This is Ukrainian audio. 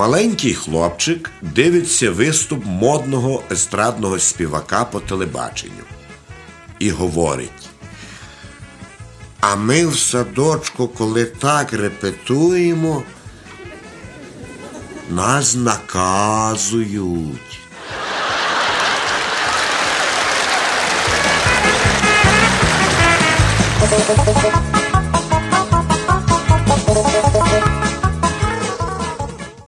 Маленький хлопчик дивиться виступ модного естрадного співака по телебаченню і говорить. А ми в садочку, коли так репетуємо, нас наказують.